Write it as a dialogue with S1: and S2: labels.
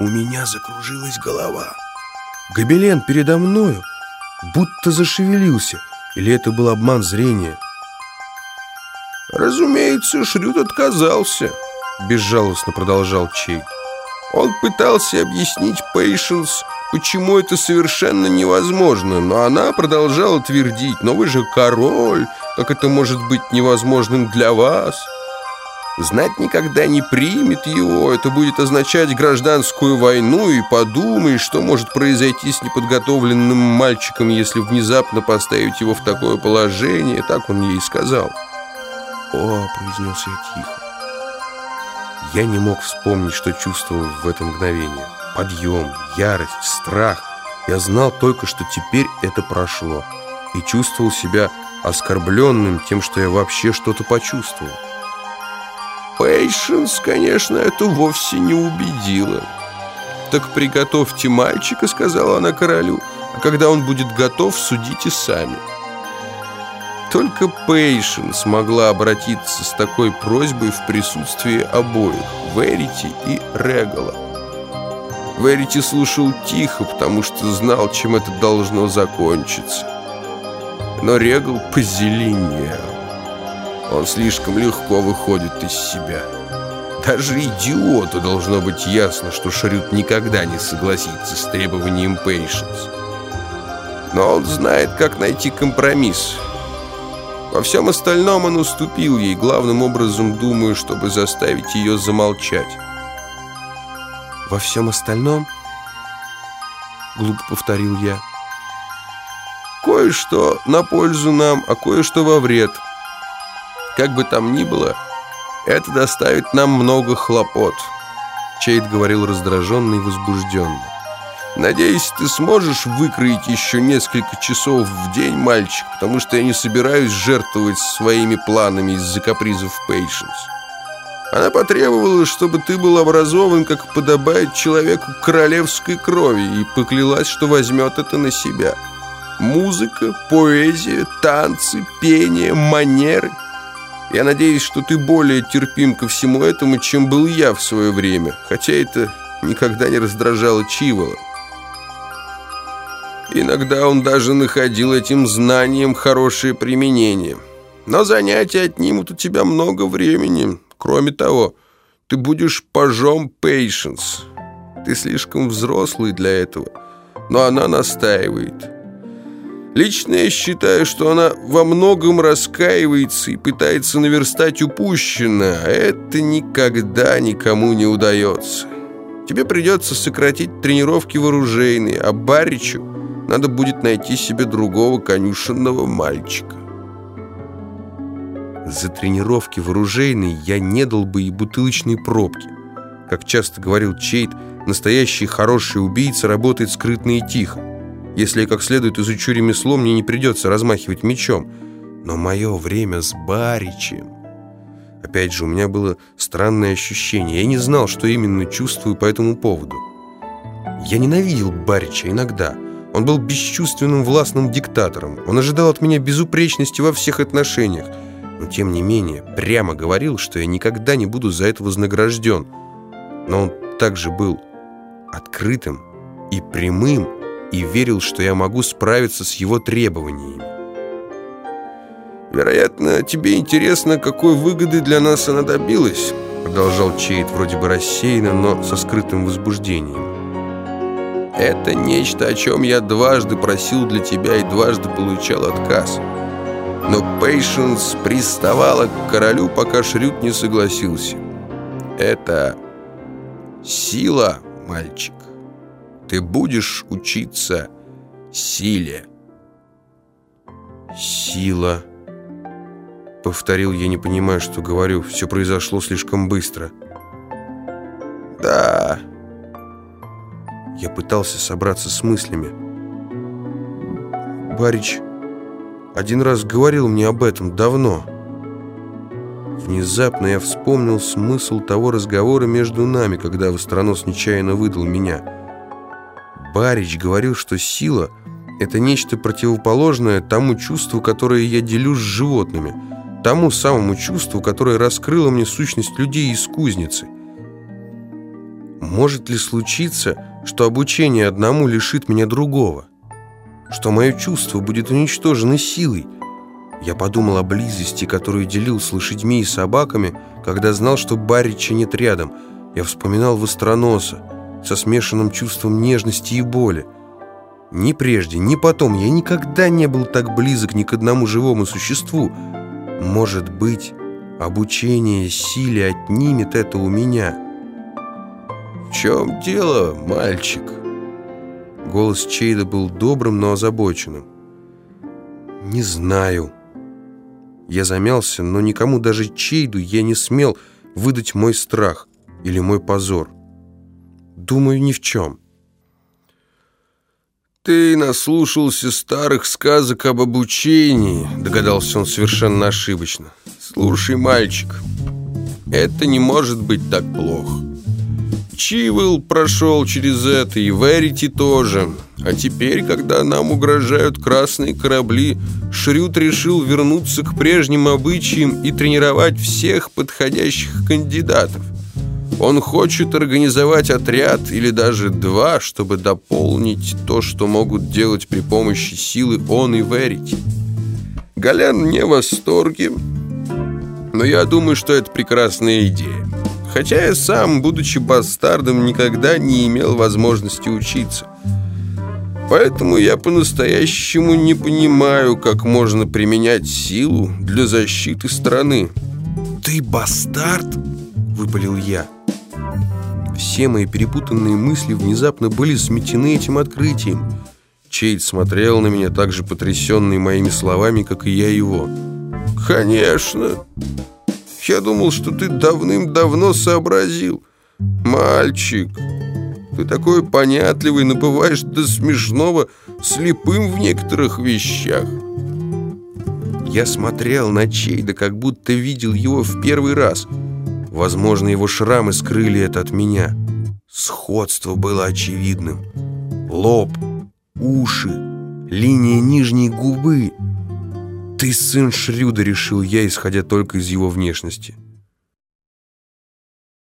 S1: У меня закружилась голова. Гобелен передо мною будто зашевелился, или это был обман зрения?
S2: Разумеется, Шрюд отказался, безжалостно продолжал Чей. Он пытался объяснить Пейшенс, почему это совершенно невозможно, но она продолжала твердить, но вы же король, как это может быть невозможным для вас? Знать никогда не примет его, это будет означать гражданскую войну, и подумай, что может произойти с неподготовленным мальчиком, если внезапно поставить его в такое положение, так он ей сказал.
S1: «О», — произнес я тихо. Я не мог вспомнить, что чувствовал в это мгновение. Подъем, ярость, страх. Я знал только, что теперь это прошло. И чувствовал себя оскорбленным тем, что я вообще что-то почувствовал.
S2: Пейшенс, конечно, это вовсе не убедило. «Так приготовьте мальчика», — сказала она королю, «а когда он будет готов, судите сами». Только Пейшен смогла обратиться с такой просьбой в присутствии обоих, Верити и Регала. Верити слушал тихо, потому что знал, чем это должно закончиться. Но Регал позеленел. Он слишком легко выходит из себя. Даже идиоту должно быть ясно, что Шрюд никогда не согласится с требованием Пейшенс. Но он знает, как найти компромисс – во всем остальном он уступил ей, главным образом думаю, чтобы заставить ее замолчать.
S1: «Во всем остальном?» — глупо повторил я.
S2: «Кое-что на пользу нам, а кое-что во вред. Как бы там ни было, это доставит нам много хлопот», — Чейд говорил раздраженно и возбужденно. Надеюсь, ты сможешь выкроить еще несколько часов в день, мальчик, потому что я не собираюсь жертвовать своими планами из-за капризов Пейшенс. Она потребовала, чтобы ты был образован, как подобает человеку королевской крови, и поклялась, что возьмет это на себя. Музыка, поэзия, танцы, пение, манеры. Я надеюсь, что ты более терпим ко всему этому, чем был я в свое время, хотя это никогда не раздражало Чивола. Иногда он даже находил этим знанием хорошее применение. Но занятия отнимут у тебя много времени. Кроме того, ты будешь пажом Пейшенс. Ты слишком взрослый для этого. Но она настаивает. Лично я считаю, что она во многом раскаивается и пытается наверстать упущенное, а это никогда никому не удается. Тебе придется сократить тренировки вооружейные, а Баричу надо будет найти себе другого конюшенного мальчика.
S1: За тренировки в оружейной я не дал бы и бутылочные пробки. Как часто говорил Чейт, настоящий хороший убийца работает скрытно и тихо. Если я как следует изучу ремесло, мне не придется размахивать мечом. Но мое время с Баричем... Опять же, у меня было странное ощущение. Я не знал, что именно чувствую по этому поводу. Я ненавидел Барича иногда — он был бесчувственным властным диктатором. Он ожидал от меня безупречности во всех отношениях. Но, тем не менее, прямо говорил, что я никогда не буду за это вознагражден. Но он также был открытым и прямым, и верил, что я могу справиться с его требованиями.
S2: «Вероятно, тебе интересно, какой выгоды для нас она добилась», продолжал Чейд вроде бы рассеянно, но со скрытым возбуждением. Это нечто, о чем я дважды просил для тебя и дважды получал отказ. Но Пейшенс приставала к королю, пока Шрюд не согласился. Это сила, мальчик. Ты будешь учиться силе.
S1: Сила. Повторил я, не понимая, что говорю. Все произошло слишком быстро.
S2: Да,
S1: я пытался собраться с мыслями. Барич один раз говорил мне об этом давно. Внезапно я вспомнил смысл того разговора между нами, когда Востронос нечаянно выдал меня. Барич говорил, что сила — это нечто противоположное тому чувству, которое я делю с животными, тому самому чувству, которое раскрыло мне сущность людей из кузницы — Может ли случиться, что обучение одному лишит меня другого? Что мое чувство будет уничтожено силой? Я подумал о близости, которую делил с лошадьми и собаками, когда знал, что Барича нет рядом. Я вспоминал Востроноса со смешанным чувством нежности и боли. Ни прежде, ни потом я никогда не был так близок ни к одному живому существу. Может быть, обучение силе отнимет это у меня.
S2: «В чем дело, мальчик?»
S1: Голос Чейда был добрым, но озабоченным. «Не знаю». Я замялся, но никому, даже Чейду, я не смел выдать мой страх или мой позор. Думаю, ни в чем.
S2: «Ты наслушался старых сказок об обучении», — догадался он совершенно ошибочно. «Слушай, мальчик, это не может быть так плохо. Чивел прошел через это, и Верити тоже. А теперь, когда нам угрожают красные корабли, Шрют решил вернуться к прежним обычаям и тренировать всех подходящих кандидатов. Он хочет организовать отряд или даже два, чтобы дополнить то, что могут делать при помощи силы он и Верити. Галян не в восторге, но я думаю, что это прекрасная идея. Хотя я сам, будучи бастардом, никогда не имел возможности учиться. Поэтому я по-настоящему не понимаю, как можно применять силу для защиты страны.
S1: «Ты бастард?» — выпалил я. Все мои перепутанные мысли внезапно были сметены этим открытием. Чейд смотрел на меня так же потрясенный моими словами, как и я его.
S2: «Конечно! Я думал, что ты давным-давно сообразил. Мальчик, ты такой понятливый, но бываешь до смешного слепым в некоторых вещах».
S1: Я смотрел на Чейда, как будто видел его в первый раз — Возможно, его шрамы скрыли это от меня. Сходство было очевидным. Лоб, уши, линия нижней губы. «Ты сын Шрюда», — решил я, исходя только из его внешности.